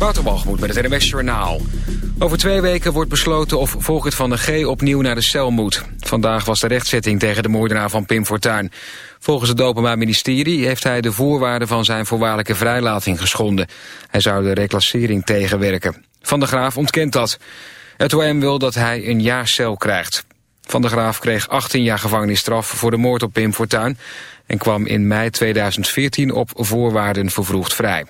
Wouter met het NWS Journaal. Over twee weken wordt besloten of Volkert van de G opnieuw naar de cel moet. Vandaag was de rechtzetting tegen de moordenaar van Pim Fortuyn. Volgens het Openbaar Ministerie heeft hij de voorwaarden van zijn voorwaardelijke vrijlating geschonden. Hij zou de reclassering tegenwerken. Van der Graaf ontkent dat. Het OM wil dat hij een jaar cel krijgt. Van der Graaf kreeg 18 jaar gevangenisstraf voor de moord op Pim Fortuyn... en kwam in mei 2014 op voorwaarden vervroegd vrij.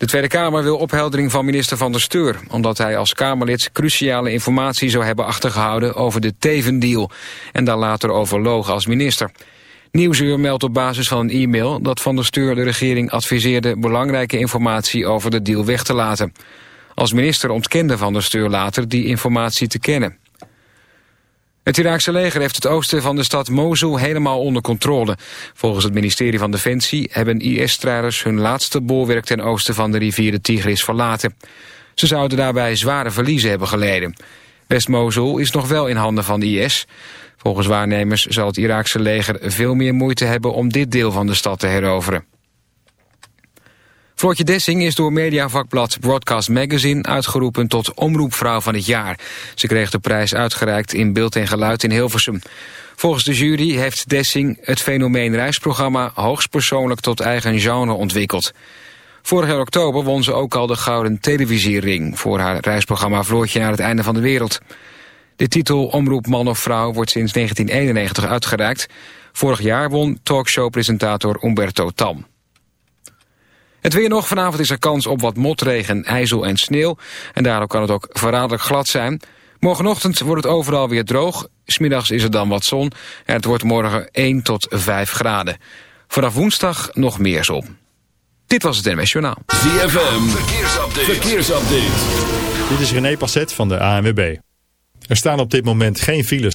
De Tweede Kamer wil opheldering van minister Van der Steur... omdat hij als Kamerlid cruciale informatie zou hebben achtergehouden... over de Teven-deal en daar later overloog als minister. Nieuwsuur meldt op basis van een e-mail... dat Van der Steur de regering adviseerde... belangrijke informatie over de deal weg te laten. Als minister ontkende Van der Steur later die informatie te kennen. Het Iraakse leger heeft het oosten van de stad Mosul helemaal onder controle. Volgens het ministerie van Defensie hebben IS-strijders hun laatste bolwerk ten oosten van de rivier de Tigris verlaten. Ze zouden daarbij zware verliezen hebben geleden. West-Mosul is nog wel in handen van de IS. Volgens waarnemers zal het Iraakse leger veel meer moeite hebben om dit deel van de stad te heroveren. Floortje Dessing is door mediavakblad Broadcast Magazine uitgeroepen tot Omroepvrouw van het jaar. Ze kreeg de prijs uitgereikt in beeld en geluid in Hilversum. Volgens de jury heeft Dessing het fenomeen reisprogramma hoogstpersoonlijk tot eigen genre ontwikkeld. Vorig jaar oktober won ze ook al de Gouden Televisiering voor haar reisprogramma Floortje naar het einde van de wereld. De titel Omroep Man of Vrouw wordt sinds 1991 uitgereikt. Vorig jaar won talkshowpresentator Umberto Tam. Het weer nog. Vanavond is er kans op wat motregen, ijzel en sneeuw. En daardoor kan het ook verraderlijk glad zijn. Morgenochtend wordt het overal weer droog. Smiddags is er dan wat zon. En het wordt morgen 1 tot 5 graden. Vanaf woensdag nog meer zon. Dit was het NWS Journaal. ZFM. Verkeersupdate. Verkeersupdate. Dit is René Passet van de ANWB. Er staan op dit moment geen files.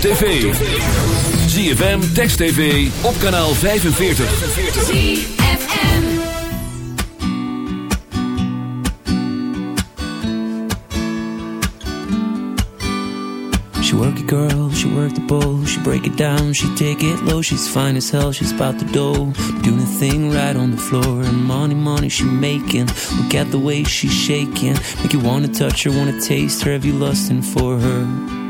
tv. ZFM, Text TV, op kanaal 45. ZFM. She work it girl, she work the bowl, she break it down, she take it low, she's fine as hell, she's about to dough, doing a thing right on the floor, and money, money she making, look at the way she's shaking, make you wanna touch her, wanna taste her, have you lusting for her?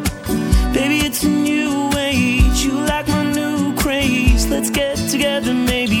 Together, maybe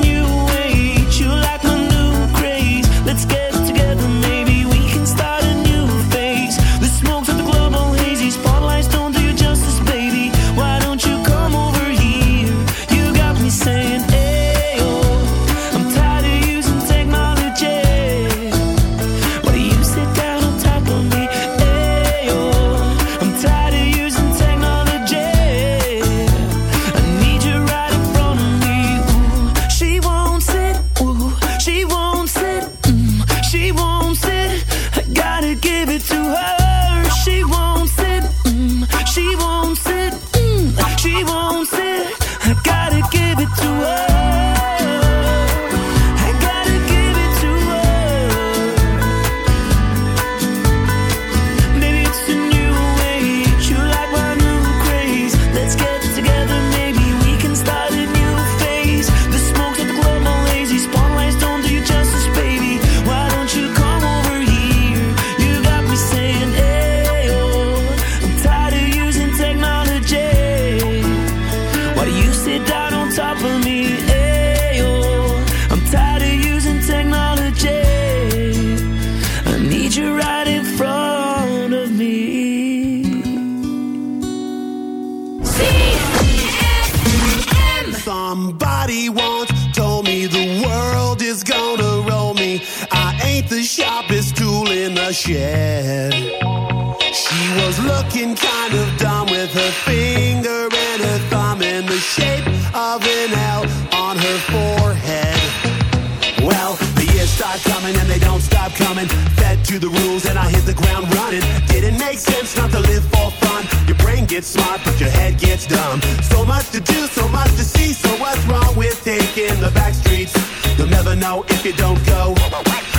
head gets dumb. So much to do, so much to see. So what's wrong with taking the back streets? You'll never know if you don't go.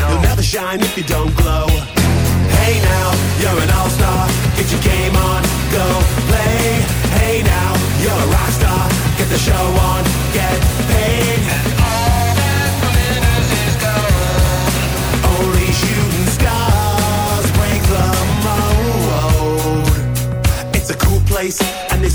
You'll never shine if you don't glow. Hey now, you're an all-star. Get your game on, go play. Hey now, you're a rock star. Get the show on, get paid. And all that glitters is gold. Only shooting stars break the mold. It's a cool place,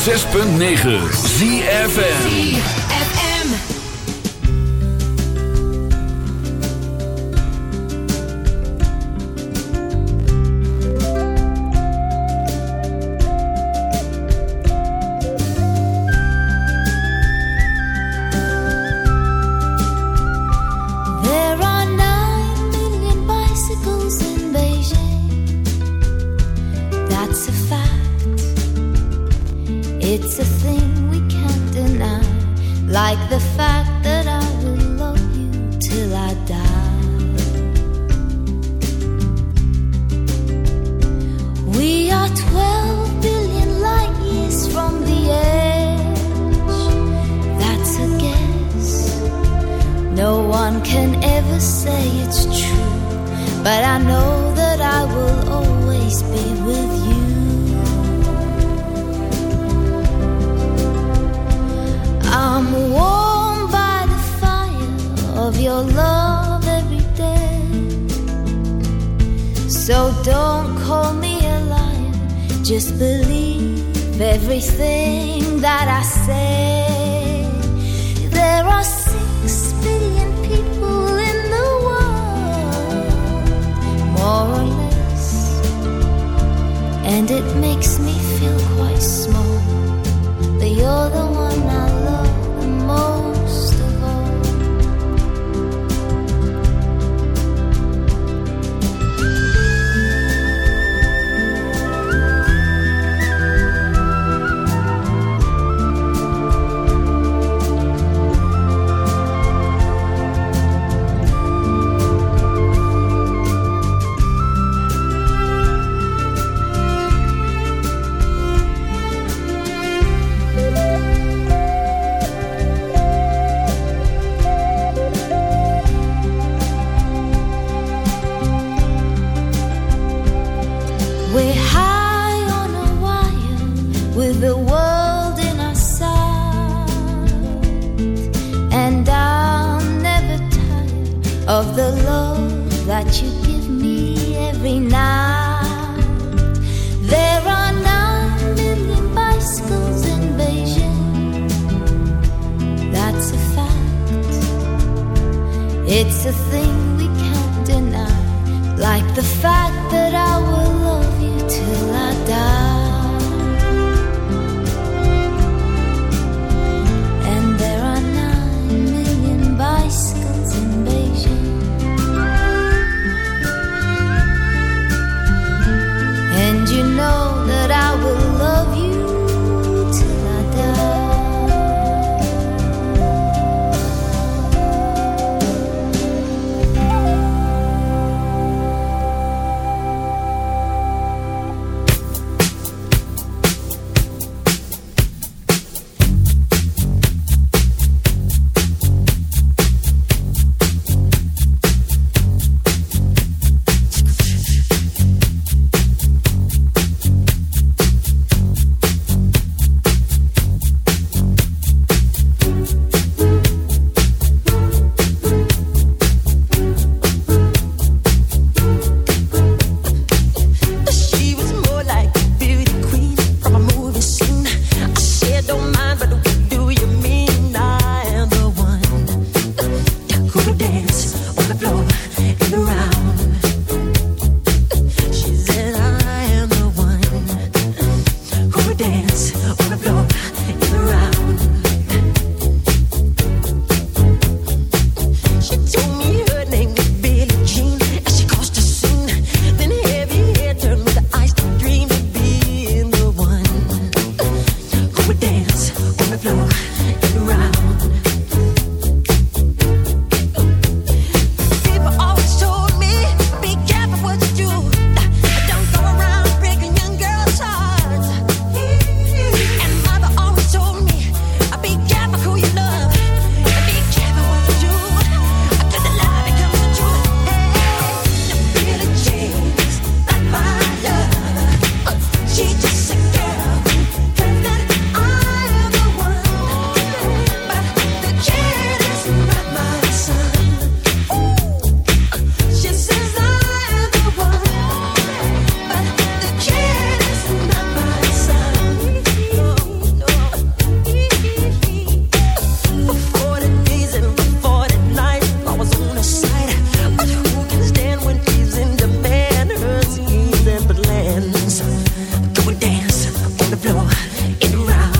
106.9 ZFN it round.